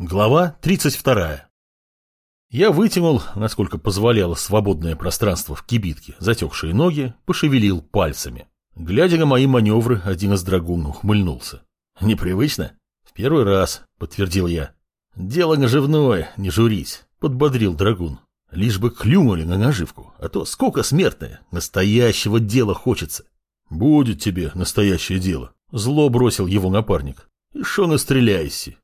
Глава 32. Я вытянул, насколько позволяло свободное пространство в кибитке, затекшие ноги, пошевелил пальцами. Глядя на мои маневры, один из драгун ухмыльнулся. «Непривычно?» «В первый раз», — подтвердил я. «Дело наживное, не журись», — подбодрил драгун. «Лишь бы клюнули на наживку, а то сколько смертное, настоящего дела хочется». «Будет тебе настоящее дело», — зло бросил его напарник. «И шо настреляйся?»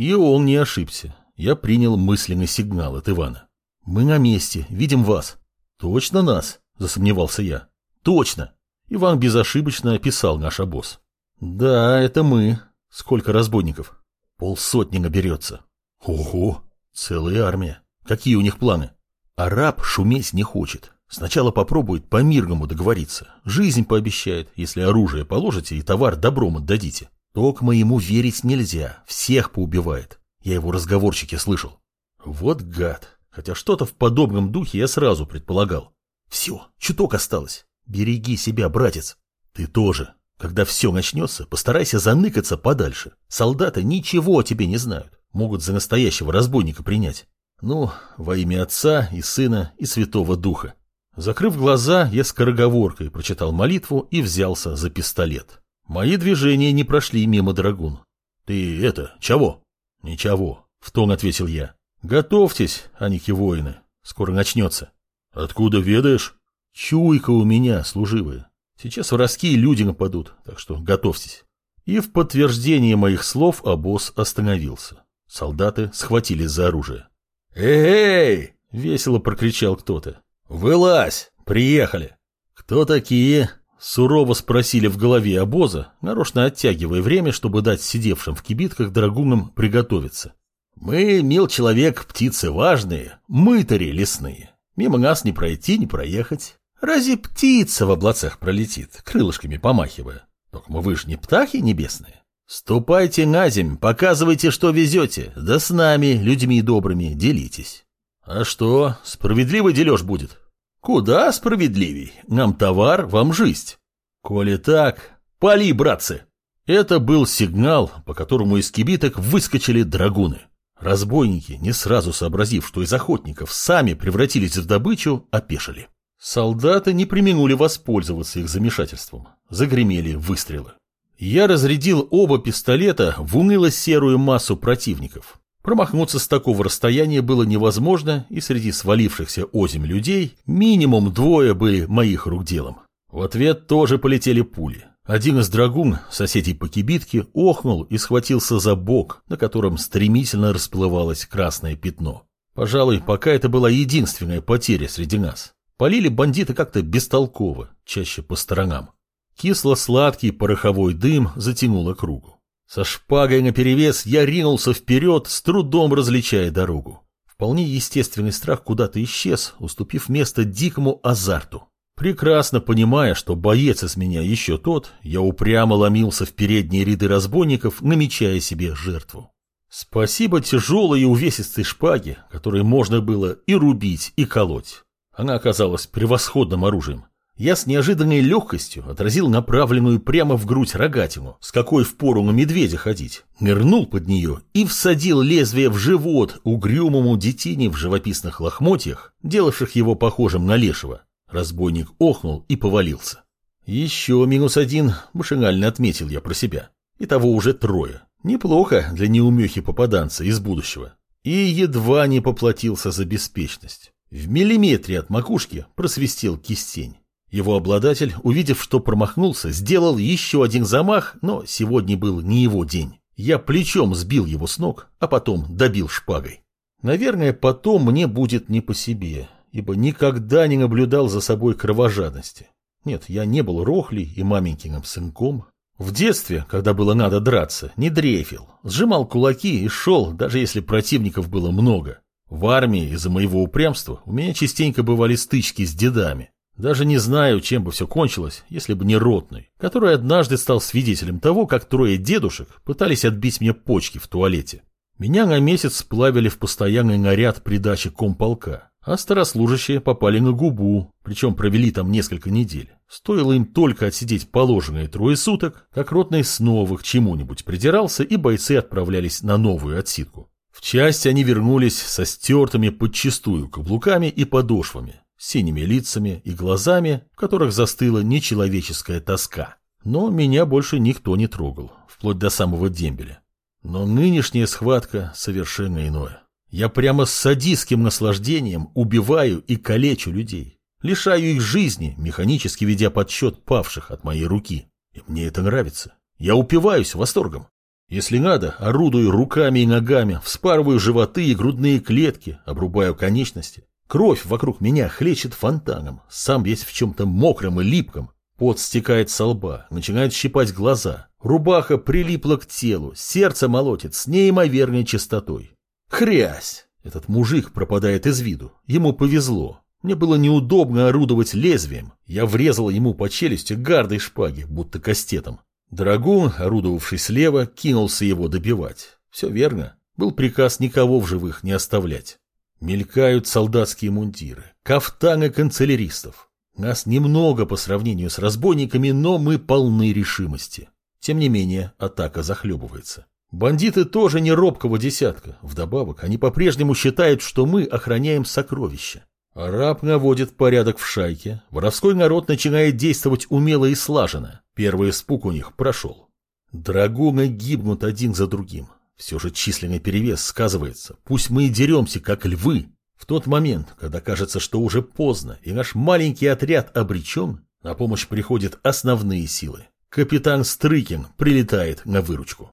И он не ошибся. Я принял мысленный сигнал от Ивана. «Мы на месте, видим вас». «Точно нас?» – засомневался я. «Точно!» Иван безошибочно описал наш обоз. «Да, это мы. Сколько разбойников?» «Полсотни наберется». «Ого! Целая армия. Какие у них планы?» «Араб шуметь не хочет. Сначала попробует по-мирному договориться. Жизнь пообещает, если оружие положите и товар добром отдадите. Только моему верить нельзя, всех поубивает. Я его разговорчики слышал. Вот гад. Хотя что-то в подобном духе я сразу предполагал. Все, чуток осталось. Береги себя, братец. Ты тоже. Когда все начнется, постарайся заныкаться подальше. Солдаты ничего о тебе не знают. Могут за настоящего разбойника принять. Ну, во имя Отца и Сына и Святого Духа. Закрыв глаза, я скороговоркой прочитал молитву и взялся за пистолет. Мои движения не прошли мимо драгун. «Ты это, чего?» «Ничего», — в тон ответил я. «Готовьтесь, аники воины, скоро начнется». «Откуда ведаешь?» «Чуйка у меня, служивая. Сейчас воровские люди нападут, так что готовьтесь». И в подтверждение моих слов обоз остановился. Солдаты схватились за оружие. «Эй!» — весело прокричал кто-то. «Вылазь! Приехали!» «Кто такие?» Сурово спросили в голове обоза, нарочно оттягивая время, чтобы дать сидевшим в кибитках драгунам приготовиться. «Мы, мил человек, птицы важные, мытари лесные. Мимо нас не пройти, не проехать. Разве птица в облацах пролетит, крылышками помахивая? Только мы вы же не птахи небесные. Ступайте на земь, показывайте, что везете, да с нами, людьми добрыми, делитесь. А что, справедливый дележ будет? Куда справедливей. Нам товар, вам жизнь. Коли так, пали, братцы. Это был сигнал, по которому из кибиток выскочили драгуны. Разбойники, не сразу сообразив, что из охотников сами превратились в добычу, опешили. Солдаты не применули воспользоваться их замешательством. Загремели выстрелы. Я разрядил оба пистолета в уныло-серую массу противников. Промахнуться с такого расстояния было невозможно, и среди свалившихся озим людей минимум двое были моих рук делом. В ответ тоже полетели пули. Один из драгун, соседей по кибитке, охнул и схватился за бок, на котором стремительно расплывалось красное пятно. Пожалуй, пока это была единственная потеря среди нас. Полили бандиты как-то бестолково, чаще по сторонам. Кисло-сладкий пороховой дым затянуло кругу. Со шпагой наперевес я ринулся вперед, с трудом различая дорогу. Вполне естественный страх куда-то исчез, уступив место дикому азарту. Прекрасно понимая, что боец из меня еще тот, я упрямо ломился в передние ряды разбойников, намечая себе жертву. Спасибо тяжелой и увесистой шпаге, которой можно было и рубить, и колоть. Она оказалась превосходным оружием. Я с неожиданной легкостью отразил направленную прямо в грудь рогатину, с какой впору на медведя ходить, нырнул под нее и всадил лезвие в живот угрюмому детине в живописных лохмотьях, делавших его похожим на лешего. Разбойник охнул и повалился. Еще минус один, машинально отметил я про себя. Итого уже трое. Неплохо для неумехи попаданца из будущего. И едва не поплатился за беспечность. В миллиметре от макушки просвистел кистень. Его обладатель, увидев, что промахнулся, сделал еще один замах, но сегодня был не его день. Я плечом сбил его с ног, а потом добил шпагой. Наверное, потом мне будет не по себе, ибо никогда не наблюдал за собой кровожадности. Нет, я не был рохлей и маменькиным сынком. В детстве, когда было надо драться, не дрейфил, сжимал кулаки и шел, даже если противников было много. В армии из-за моего упрямства у меня частенько бывали стычки с дедами. Даже не знаю, чем бы все кончилось, если бы не Ротный, который однажды стал свидетелем того, как трое дедушек пытались отбить мне почки в туалете. Меня на месяц сплавили в постоянный наряд придачи комполка, а старослужащие попали на губу, причем провели там несколько недель. Стоило им только отсидеть положенные трое суток, как Ротный снова к чему-нибудь придирался, и бойцы отправлялись на новую отсидку. В часть они вернулись со стертыми подчистую каблуками и подошвами, синими лицами и глазами, в которых застыла нечеловеческая тоска. Но меня больше никто не трогал, вплоть до самого дембеля. Но нынешняя схватка совершенно иное. Я прямо с садистским наслаждением убиваю и калечу людей. Лишаю их жизни, механически ведя подсчет павших от моей руки. И мне это нравится. Я упиваюсь восторгом. Если надо, орудую руками и ногами, вспарываю животы и грудные клетки, обрубаю конечности. Кровь вокруг меня хлещет фонтаном, сам весь в чем-то мокром и липком. Пот стекает со лба, начинает щипать глаза. Рубаха прилипла к телу, сердце молотит с неимоверной частотой. Хрясь! Этот мужик пропадает из виду. Ему повезло. Мне было неудобно орудовать лезвием. Я врезал ему по челюсти гардой шпаги, будто кастетом. Драгун, орудовавший слева, кинулся его добивать. Все верно. Был приказ никого в живых не оставлять. Мелькают солдатские мундиры, кафтаны канцеляристов. Нас немного по сравнению с разбойниками, но мы полны решимости. Тем не менее, атака захлебывается. Бандиты тоже не робкого десятка. Вдобавок, они по-прежнему считают, что мы охраняем сокровища. Араб наводит порядок в шайке. Воровской народ начинает действовать умело и слаженно. Первый испуг у них прошел. Драгуны гибнут один за другим. Все же численный перевес сказывается. Пусть мы и деремся, как львы, в тот момент, когда кажется, что уже поздно, и наш маленький отряд обречен, на помощь приходят основные силы. Капитан Стрыкин прилетает на выручку.